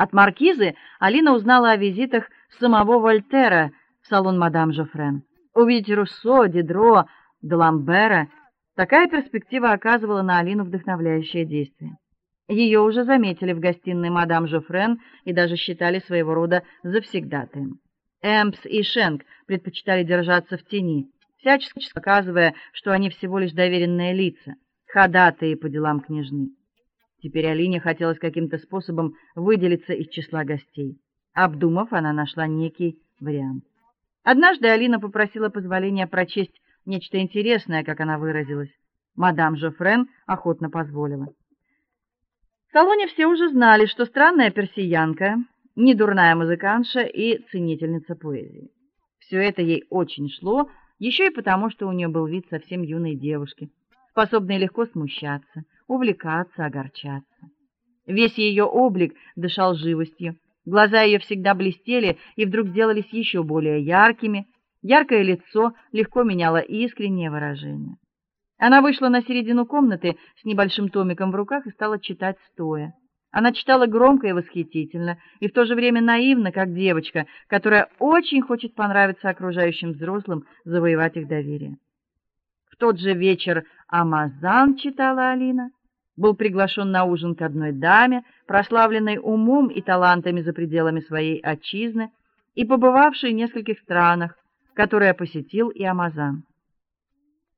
От маркизы Алина узнала о визитах самого Вольтера в салон мадам Жофрен. Увидеть Руссо, Дидро, Даламбера такая перспектива оказывала на Алину вдохновляющее действие. Ее уже заметили в гостиной мадам Жофрен и даже считали своего рода завсегдатаем. Эмпс и Шенк предпочитали держаться в тени, всячески показывая, что они всего лишь доверенные лица, ходатаи по делам княжны. Теперь Алине хотелось каким-то способом выделиться из числа гостей. Обдумав, она нашла некий вариант. Однажды Алина попросила позволения прочесть нечто интересное, как она выразилась. Мадам Жофрен охотно позволила. В салоне все уже знали, что странная персиянка недурная музыкантша и ценительница поэзии. Все это ей очень шло, еще и потому, что у нее был вид совсем юной девушки, способной легко смущаться, увлекаться, огорчаться. Весь ее облик дышал живостью. Глаза ее всегда блестели и вдруг сделались еще более яркими. Яркое лицо легко меняло искреннее выражение. Она вышла на середину комнаты с небольшим томиком в руках и стала читать стоя. Она читала громко и восхитительно, и в то же время наивно, как девочка, которая очень хочет понравиться окружающим взрослым, завоевать их доверие. В тот же вечер Амазан читала Алина, был приглашен на ужин к одной даме, прославленной умом и талантами за пределами своей отчизны и побывавшей в нескольких странах, которые посетил и Амазан.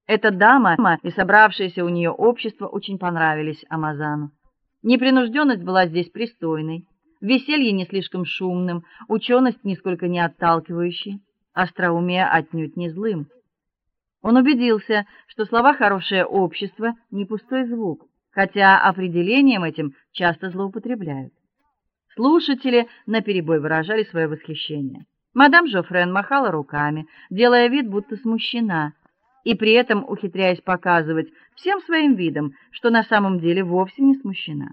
Эта дама и собравшееся у нее общество очень понравились Амазану. Непринужденность была здесь пристойной, веселье не слишком шумным, ученость нисколько не отталкивающей, остроумие отнюдь не злым. Он убедился, что слова хорошее общество не пустой звук, хотя определением этим часто злоупотребляют. Слушатели наперебой выражали свое восхищение. Мадам Жофрен махала руками, делая вид, будто смущена и при этом ухитряясь показывать всем своим видом, что на самом деле вовсе не смущена.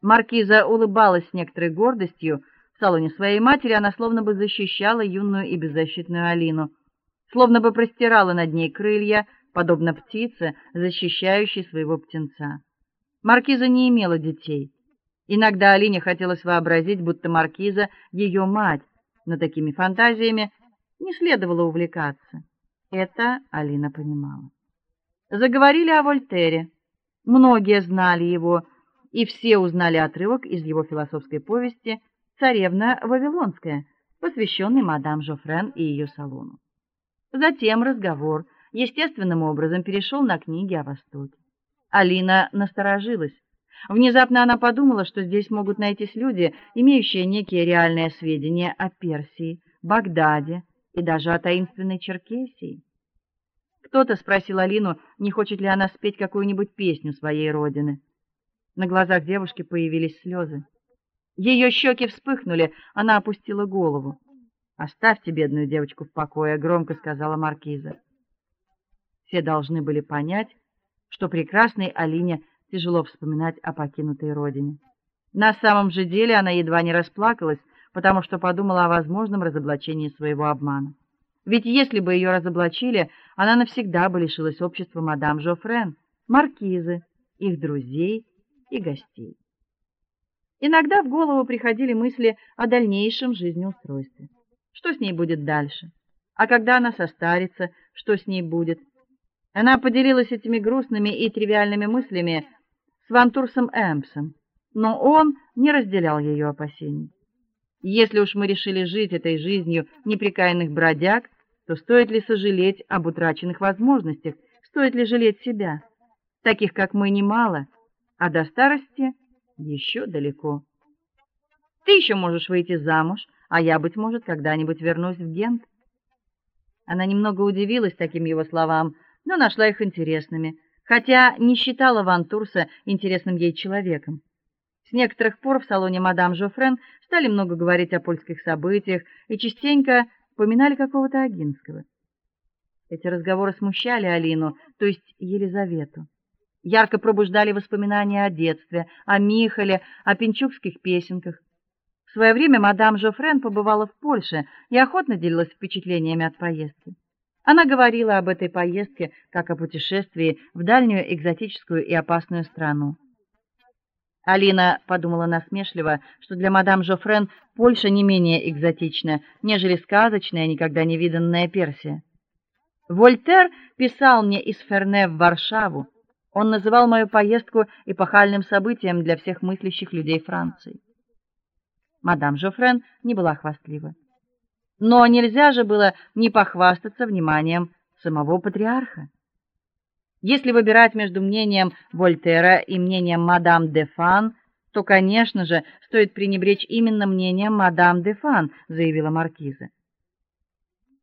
Маркиза улыбалась с некоторой гордостью. В салоне своей матери она словно бы защищала юную и беззащитную Алину, словно бы простирала над ней крылья, подобно птице, защищающей своего птенца. Маркиза не имела детей. Иногда Алине хотелось вообразить, будто маркиза ее мать, но такими фантазиями не следовало увлекаться. Это Алина понимала. Заговорили о Вольтере. Многие знали его, и все узнали отрывок из его философской повести Царевна Вавилонская, посвященный мадам Жофрен и ее салону. Затем разговор естественным образом перешел на книги о Востоке. Алина насторожилась. Внезапно она подумала, что здесь могут найтись люди, имеющие некие реальные сведения о Персии, Багдаде, и даже о таинственной Черкесии. Кто-то спросил Алину, не хочет ли она спеть какую-нибудь песню своей родины. На глазах девушки появились слезы. Ее щеки вспыхнули, она опустила голову. "Оставьте бедную девочку в покое", громко сказала маркиза. Все должны были понять, что прекрасной Алине тяжело вспоминать о покинутой родине. На самом же деле она едва не расплакалась, потому что подумала о возможном разоблачении своего обмана. Ведь если бы ее разоблачили, она навсегда бы лишилась общества мадам Жофрен, маркизы, их друзей и гостей. Иногда в голову приходили мысли о дальнейшем жизнеустройстве. Что с ней будет дальше? А когда она состарится, что с ней будет? Она поделилась этими грустными и тривиальными мыслями с Вантурсом Эмпсом, но он не разделял ее опасений. Если уж мы решили жить этой жизнью неприкаянных бродяг, то стоит ли сожалеть об утраченных возможностях? Стоит ли жалеть себя? Таких, как мы, немало, а до старости еще далеко. Ты еще можешь выйти замуж, а я быть может когда-нибудь вернусь в Гент. Она немного удивилась таким его словам, но нашла их интересными, хотя не считала Вантурса интересным ей человеком. С некоторых пор в салоне мадам Жофрен стали много говорить о польских событиях и частенько поминали какого-то Агинского. Эти разговоры смущали Алину, то есть Елизавету. Ярко пробуждали воспоминания о детстве, о Михале, о пинчукских песенках. В свое время мадам Жофрен побывала в Польше и охотно делилась впечатлениями от поездки. Она говорила об этой поездке как о путешествии в дальнюю экзотическую и опасную страну. Алина подумала насмешливо, что для мадам Жофрен Польша не менее экзотична, нежели сказочная, никогда не виданная Персия. Вольтер писал мне из Ферне в Варшаву. Он называл мою поездку эпохальным событием для всех мыслящих людей Франции. Мадам Жофрен не была хвастлива. Но нельзя же было не похвастаться вниманием самого патриарха. Если выбирать между мнением Вольтера и мнением мадам де Фан, то, конечно же, стоит пренебречь именно мнением мадам де Фан, заявила маркиза.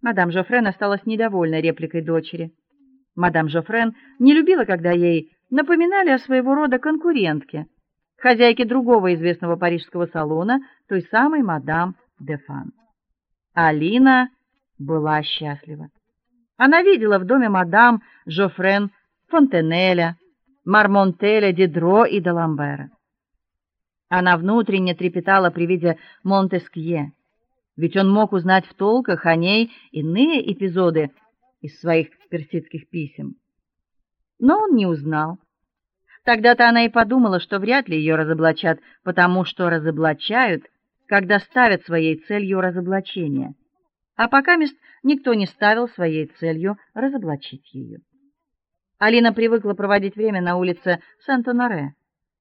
Мадам Жофрен осталась недовольна репликой дочери. Мадам Жофрен не любила, когда ей напоминали о своего рода конкурентке, хозяйке другого известного парижского салона, той самой мадам де Фан. Алина была счастлива. Она видела в доме мадам Жофрен Фонтенеля, Мармонтеля, Дидро и Даламбера. Она внутренне трепетала при виде Монтескье, ведь он мог узнать в толках о ней иные эпизоды из своих персидских писем. Но он не узнал. Тогда-то она и подумала, что вряд ли ее разоблачат, потому что разоблачают, когда ставят своей целью разоблачение. А пока мест никто не ставил своей целью разоблачить ее. Алина привыкла проводить время на улице Сент-Оноре,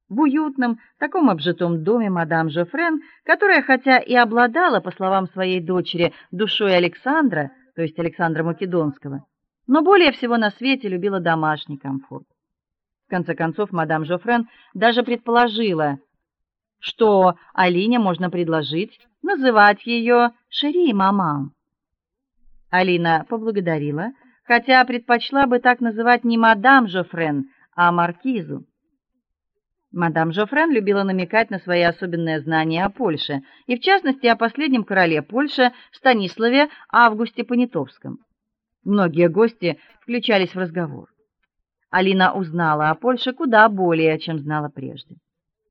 в уютном, таком обжитом доме мадам Жофрен, которая хотя и обладала, по словам своей дочери, душой Александра, то есть Александра Македонского, но более всего на свете любила домашний комфорт. В конце концов, мадам Жофрен даже предположила, что Алине можно предложить называть ее Шери маман. Алина поблагодарила хотя предпочла бы так называть не мадам Жофрен, а маркизу. Мадам Жофрен любила намекать на свои особенные знания о Польше, и в частности о последнем короле Польши Станиславе Августе Понятовском. Многие гости включались в разговор. Алина узнала о Польше куда более, чем знала прежде.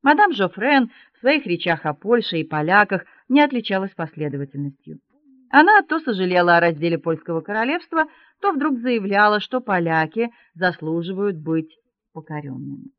Мадам Жофрен в своих речах о Польше и поляках не отличалась последовательностью. Она то сожалела о разделе польского королевства, то вдруг заявляла, что поляки заслуживают быть покоренными.